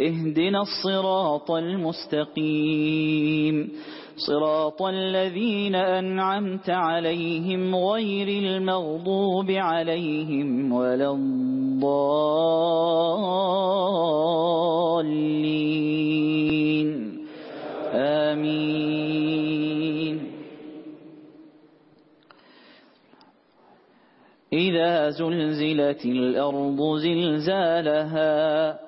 اهدنا الصراط المستقيم. صراط الذين أنعمت عليهم غير المغضوب عليهم ولا الضالين. آمين. إذا زلزلت الأرض زلزالها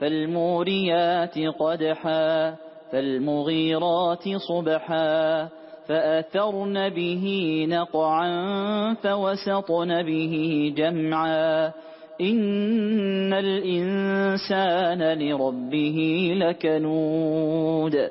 فالموريات قدحا فالمغيرات صبحا فأثرن به نقعا فوسطن به جمعا. إن الإنسان لربه لكنود.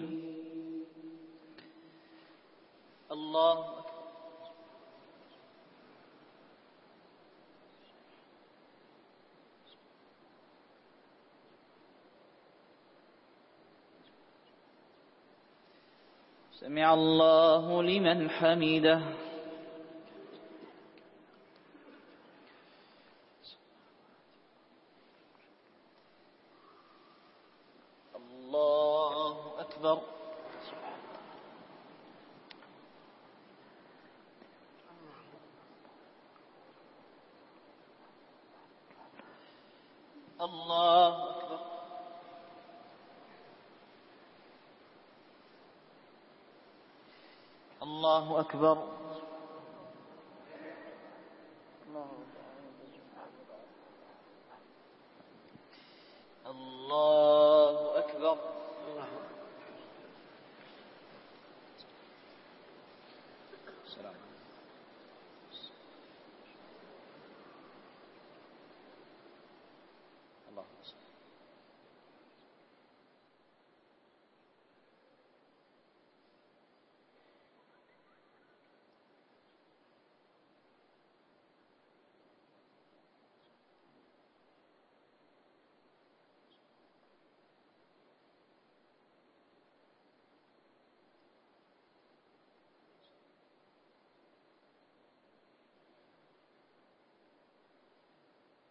اللہ سمع الله لمن حمده الله أكبر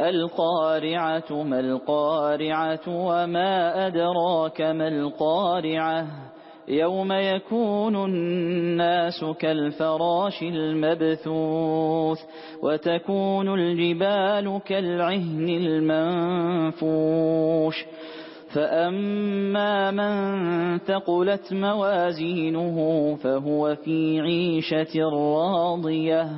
القارعة ما القارعة وما أدراك ما القارعة يوم يكون الناس كالفراش المبثوث وتكون الجبال كالعهن المنفوش فأما من تقلت موازينه فهو في عيشة راضية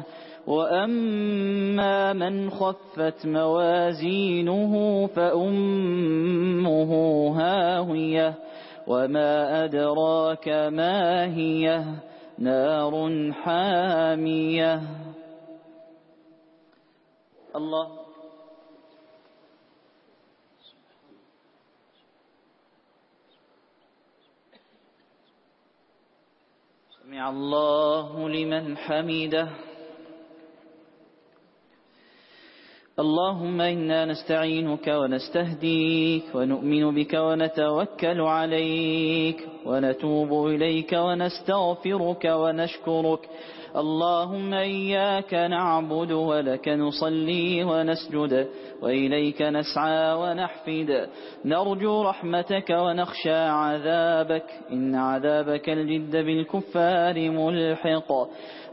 وأما من خفت موازينه فأمه هاوية وما أدراك ما هي نار حامية الله. سمع الله لمن حمده. اللهم إنا نستعينك ونستهديك ونؤمن بك ونتوكل عليك ونتوب إليك ونستغفرك ونشكرك. اللهم إياك نعبد ولك نصلي ونسجد وإليك نسعى ونحفد. نرجو رحمتك ونخشى عذابك. إن عذابك الجد بالكفار ملحق.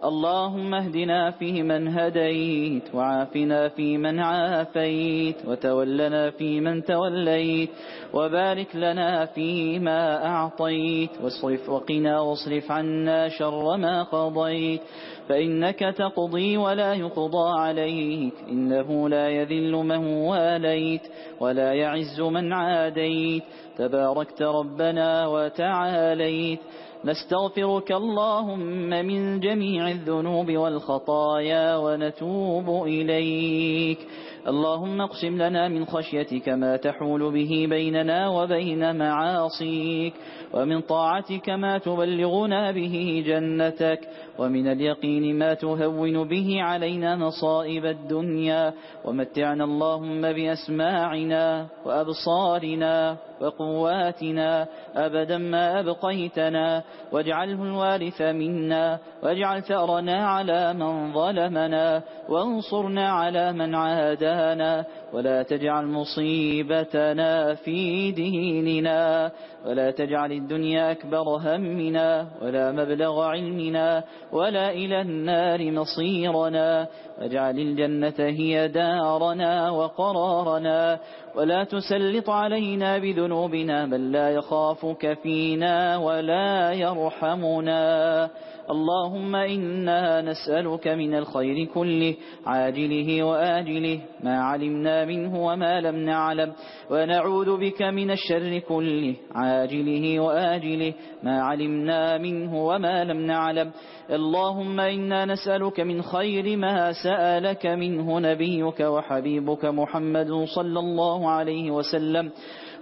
اللهم اهدنا فيمن هديت وعافنا فيمن من عافيت وتولنا في من توليت وبارك لنا فيما أعطيت واصرف وقنا واصرف عنا شر ما قضيت فإنك تقضي ولا يقضى عليك إنه لا يذل من واليت ولا يعز من عاديت تباركت ربنا وتعاليت نستغفرك اللهم من جميع الذنوب والخطايا ونتوب إليك. اللهم اقسم لنا من خشيتك ما تحول به بيننا وبين معاصيك ومن طاعتك ما تبلغنا به جنتك ومن اليقين ما تهون به علينا مصائب الدنيا. ومتعنا اللهم بأسماعنا وأبصارنا وقواتنا أبدا ما أبقيتنا واجعله الوارث منا واجعل ثأرنا على من ظلمنا وانصرنا على من عادانا ولا تجعل مصيبتنا في ديننا ولا تجعل الدنيا أكبر همنا ولا مبلغ علمنا ولا إلى النار مصيرنا واجعل الجنة هي دارنا وقرارنا ولا تسلط علينا بذنوبنا من لا يخافك فينا ولا يرحمنا اللهم إنا نسألك من الخير كله عاجله وآجله ما علمنا منه وما لم نعلم ونعوذ بك من الشر كله عاجله وآجله ما علمنا منه وما لم نعلم. اللهم إنا نسألك من خير ما سألك منه نبيك وحبيبك محمد صلى الله عليه وسلم.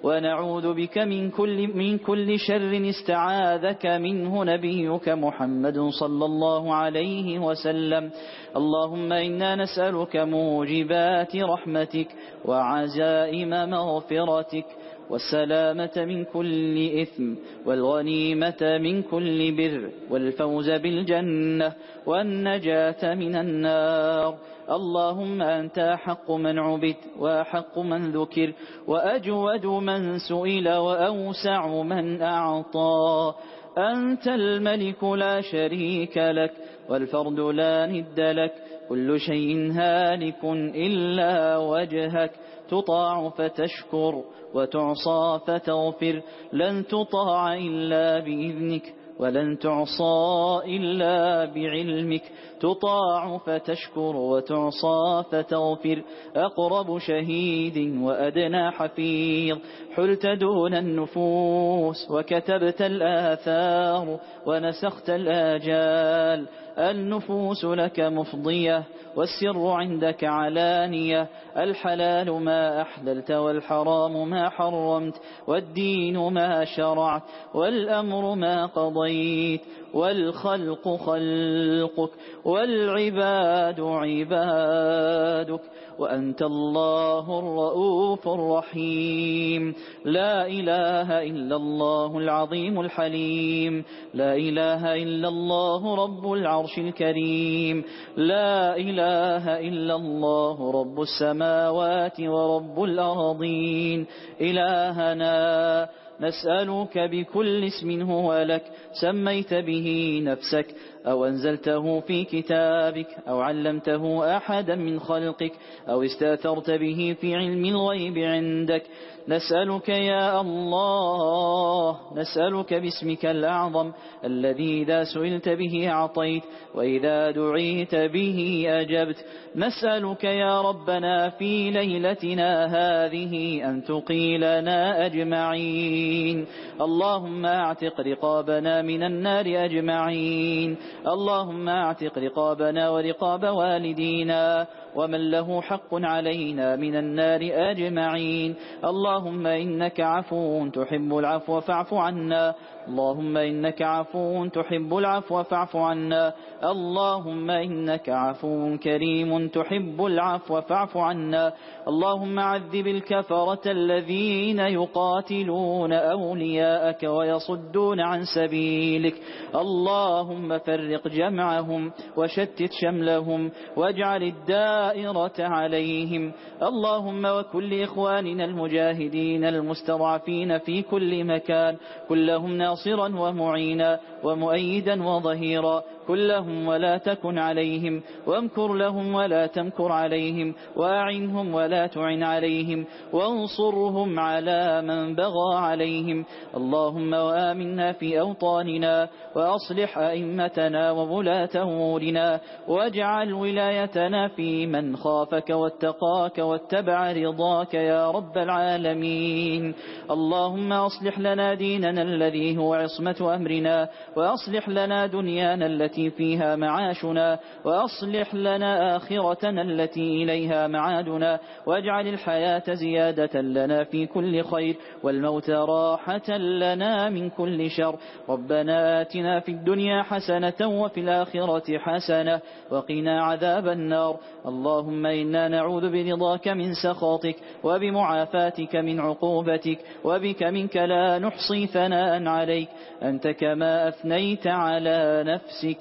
ونعوذ بك من كل, من كل شر استعاذك منه نبيك محمد صلى الله عليه وسلم. اللهم إنا نسألك موجبات رحمتك وعزائم مغفرتك والسلامة من كل إثم والغنيمة من كل بر والفوز بالجنة والنجاة من النار. اللهم أنت أحق من عبد وأحق من ذكر وأجود من سئل وأوسع من أعطى أنت الملك لا شريك لك والفرد لا ند لك كل شيء هالك إلا وجهك تطاع فتشكر وتعصى فتغفر. لن تطاع إلا بإذنك ولن تعصى إلا بعلمك. تطاع فتشكر وتعصى فتغفر. أقرب شهيد وأدنى حفيظ. حلت دون النفوس وكتبت الآثار ونسخت الآجال. النفوس لك مفضية والسر عندك علانية. الحلال ما أحللت والحرام ما حرمت والدين ما شرعت والأمر ما قضيت والخلق خلقك والعباد عبادك وأنت الله الرؤوف الرحيم لا إله إلا الله العظيم الحليم لا إله إلا الله رب العرش الكريم لا إله إلا الله رب السماوات ورب رب العظيم. إلهنا نسألك بكل اسم هو لك سميت به نفسك أو أنزلته في كتابك أو علمته أحدا من خلقك أو استاثرت به في علم الغيب عندك نسألك يا الله نسألك باسمك الأعظم الذي إذا سئلت به عطيت وإذا دعيت به أجبت نسألك يا ربنا في ليلتنا هذه أن تقيلنا أجمعين اللهم اعتق رقابنا من النار أجمعين اللهم اعتق رقابنا ورقاب والدينا ومن له حق علينا من النار أجمعين. اللهم إنك عفو تحب العفو فاعف عنا. اللهم إنك عفو تحب العفو فاعف عنا. اللهم إنك عفو كريم تحب العفو فاعف عنا. اللهم عذب الكفرة الذين يقاتلون أولياءك ويصدون عن سبيلك. اللهم فر وفرق جمعهم وشتت شملهم واجعل الدائرة عليهم. اللهم وكل إخواننا المجاهدين المستضعفين في كل مكان كلهم ناصرا ومعينا ومؤيدا وظهيرا. كن لهم ولا تكن عليهم وامكر لهم ولا تمكر عليهم واعنهم ولا تعن عليهم وانصرهم على من بغى عليهم اللهم وآمنا في أوطاننا وأصلح أئمتنا وولاة أمورنا واجعل ولايتنا في من خافك واتقاك واتبع رضاك يا رب العالمين اللهم أصلح لنا ديننا الذي هو عصمة أمرنا وأصلح لنا دنيانا التي التي فيها معاشنا وأصلح لنا آخرتنا التي إليها معادنا واجعل الحياة زيادة لنا في كل خير والموت راحة لنا من كل شر ربنا آتنا في الدنيا حسنة وفي الآخرة حسنة وقنا عذاب النار اللهم إنا نعوذ برضاك من سخاطك وبمعافاتك من عقوبتك وبك منك لا نحصي ثناء عليك أنت كما أثنيت على نفسك